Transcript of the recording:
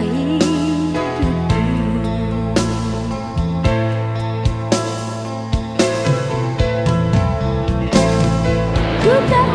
Ku tak